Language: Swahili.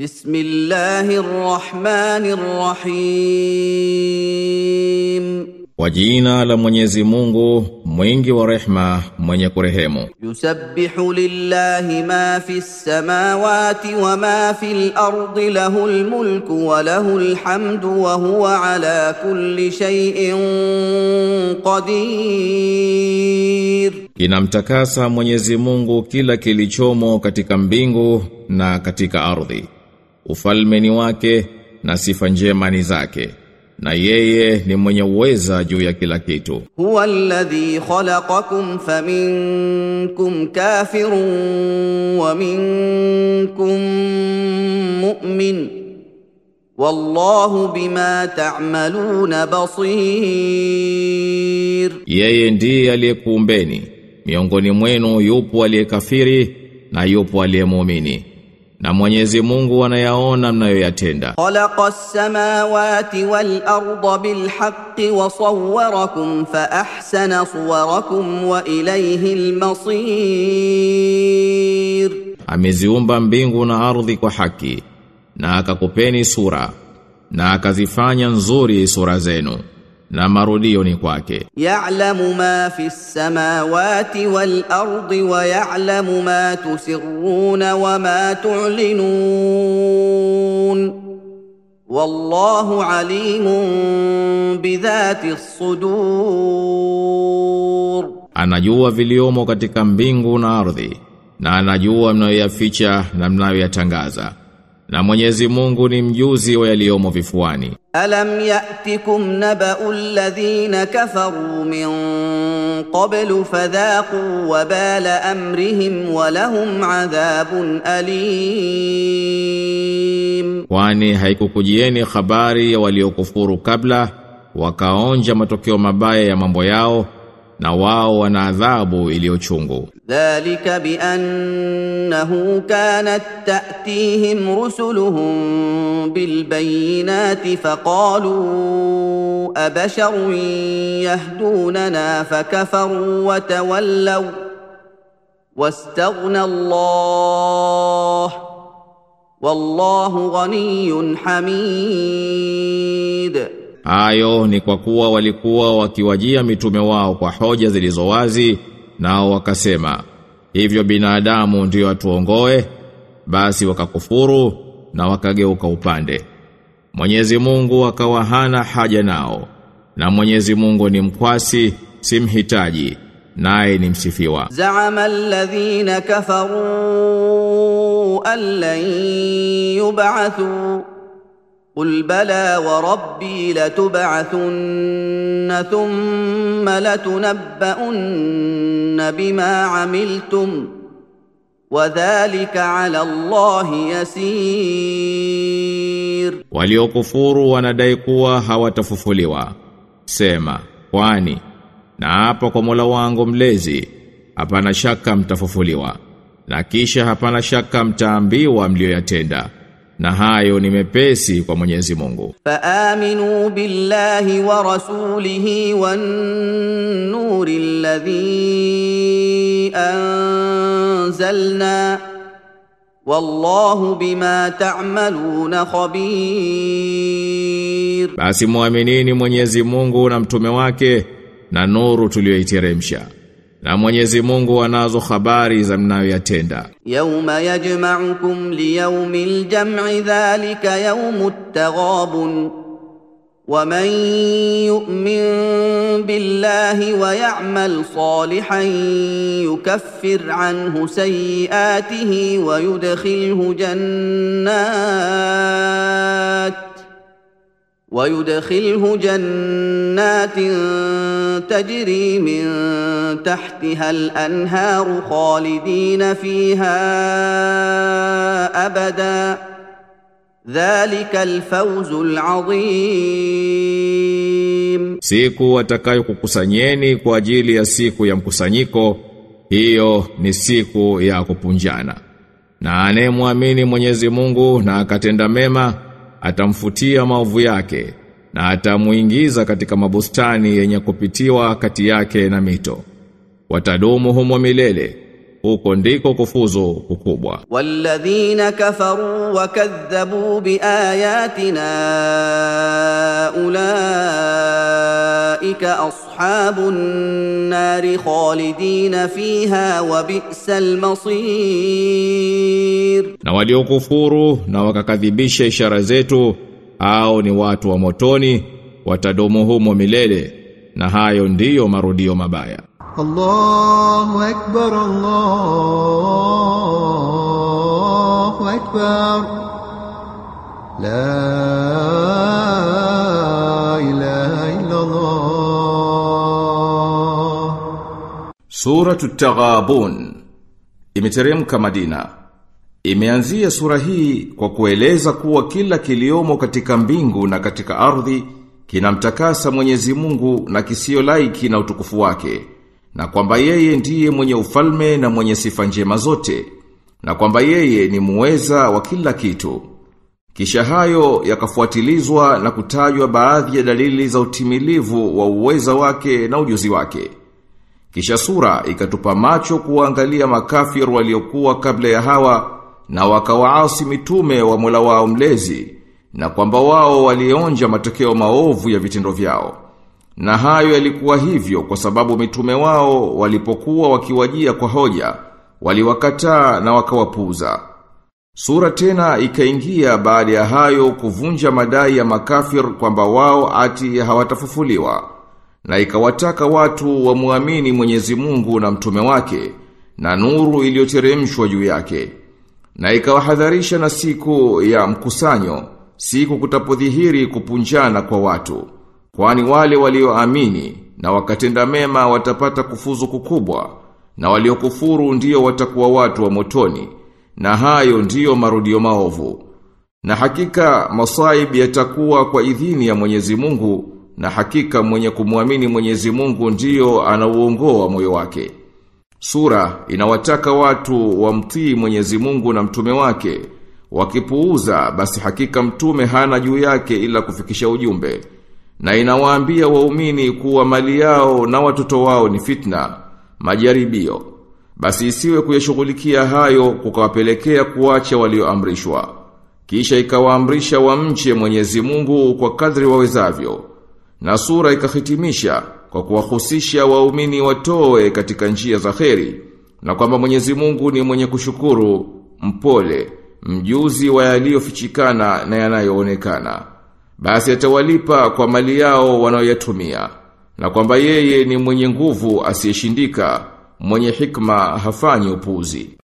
بسم الله الرحمن الرحيم Kwa jina la Mwenyezi Mungu, mwingi wa rehma, mwenye kurehemu. يسبح لله ما في السماوات وما في الارض له الملك وله الحمد وهو على كل شيء قدير Kinamtakasa Mwenyezi Mungu kila kilichomo katika mbingu na katika ardhi. ufalme ni wake na sifa njema ni zake na yeye ni mwenye uweza juu ya kila kitu. Huwa alladhi khalaqakum faminkum kafirun wa minkum mu'min. Wallahu bima ta'maluna basir, yeye ndiye aliyekuumbeni. Miongoni mwenu yupo aliyekafiri na yupo aliyemuamini na Mwenyezi Mungu anayaona mnayoyatenda. Khalaqas samawati wal arda bil haqqi wa sawwarakum fa ahsana suwarakum wa ilayhi al masir. Ameziumba mbingu na ardhi kwa haki na akakupeni sura na akazifanya nzuri sura zenu na marudio ni kwake. Ya'lamu ma fi samawati wal ardi wa ya'lamu ma tusirruna wa ma tu'linun. Wallahu alimun bidhati sudur, anajua viliomo katika mbingu na ardhi na anajua mnayoyaficha na mnayoyatangaza na Mwenyezi Mungu ni mjuzi wa yaliyomo vifuani. Alam ya'tikum naba'u alladhina kafaru min qablu fadhaqu wabala amrihim wa lahum adhabun alim, kwani haikukujieni habari ya waliokufuru kabla wakaonja matokeo mabaya ya mambo yao na wao wana adhabu iliyochungu. ذلك بأنه كانت تأتيهم رسلهم بالبينات فقالوا أبشر يهدوننا فكفروا وتولوا واستغنى الله والله غني حميد Hayo ni kwa kuwa walikuwa wakiwajia mitume wao kwa hoja zilizowazi nao wakasema hivyo binadamu ndio atuongoe basi wakakufuru na wakageuka upande. Mwenyezi Mungu akawa hana haja nao na Mwenyezi Mungu ni mkwasi simhitaji naye ni msifiwa. Zaama alladhina kafaru an lan yub'athu قل بلى وربي لتبعثن ثم لتنبؤن بما عملتم وذلك على الله يسير Waliokufuru wanadai kuwa hawatafufuliwa. Sema, kwani na hapa kwa Mola wangu mlezi hapana shaka mtafufuliwa. Na kisha hapana shaka mtaambiwa mlioyatenda. na hayo ni mepesi kwa Mwenyezi Mungu. Faaminu billahi wa rasulihi wan nuri alladhi anzalna wallahu bima ta'maluna khabir, basi muaminini Mwenyezi Mungu na mtume wake na nuru tuliyoiteremsha Na Mwenyezi Mungu anazo habari za mnayoyatenda. يوم يجمعكم ليوم الجمع ذلك يوم التغاب ومن يؤمن بالله ويعمل صالحا يكفر عنه سيئاته ويدخله جنات ويدخله جنات تجري من تحتها الانهار خالدين فيها ابدا ذلك الفوز العظيم Siku watakayokukusanyeni kwa ajili ya siku ya mkusanyiko, hiyo ni siku ya kupunjana. Na anayemwamini Mwenyezi Mungu na akatenda mema, atamfutia maovu yake na atamuingiza katika mabustani yenye kupitiwa kati yake na mito. Watadumu humo milele. Huko ndiko kufuzu kukubwa. Walladhina kafaru wakadhabu biayatina ulaika ashabun nari khalidina fiha wa bi'sal masir na waliokufuru na wakakadhibisha ishara zetu au ni watu wa motoni watadumu humo milele na hayo ndiyo marudio mabaya. Allahu akbar Allahu akbar. La ilaha illa Allah Suratul Taghabun imeteremka Madina. Imeanzia sura hii kwa kueleza kuwa kila kiliomo katika mbingu na katika ardhi kinamtakasa Mwenyezi Mungu na kisio laiki na utukufu wake na kwamba yeye ndiye mwenye ufalme na mwenye sifa njema zote na kwamba yeye ni muweza wa kila kitu. Kisha hayo yakafuatilizwa na kutajwa baadhi ya dalili za utimilivu wa uweza wake na ujuzi wake. Kisha sura ikatupa macho kuangalia makafir waliokuwa kabla ya hawa na wakawaasi mitume wa Mola wao mlezi na kwamba wao walionja matokeo maovu ya vitendo vyao. Na hayo yalikuwa hivyo kwa sababu mitume wao walipokuwa wakiwajia kwa hoja waliwakataa na wakawapuza. Sura tena ikaingia baada ya hayo kuvunja madai ya makafir kwamba wao ati hawatafufuliwa na ikawataka watu wamuamini Mwenyezi Mungu na mtume wake na nuru iliyoteremshwa juu yake na ikawahadharisha na siku ya mkusanyo siku kutapodhihiri kupunjana kwa watu kwani wale walioamini na wakatenda mema watapata kufuzu kukubwa na waliokufuru ndio watakuwa watu wa motoni na hayo ndiyo marudio maovu na hakika masaib yatakuwa kwa idhini ya Mwenyezi Mungu na hakika mwenye kumwamini Mwenyezi Mungu ndiyo anauongoa moyo wake. Sura inawataka watu wamtii Mwenyezi Mungu na mtume wake. Wakipuuza basi hakika mtume hana juu yake ila kufikisha ujumbe. Na inawaambia waumini kuwa mali yao na watoto wao ni fitna, majaribio. Basi isiwe kuyashughulikia hayo kukawapelekea kuacha walioamrishwa. Kisha ikawaamrisha wamche Mwenyezi Mungu kwa kadri wawezavyo. Na sura ikahitimisha kwa kuwahusisha waumini watoe katika njia za kheri na kwamba Mwenyezi Mungu ni mwenye kushukuru, mpole, mjuzi wa yaliyofichikana na yanayoonekana. Basi atawalipa kwa mali yao wanayoyatumia na kwamba yeye ni mwenye nguvu asiyeshindika, mwenye hikma hafanyi upuzi.